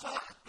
خلق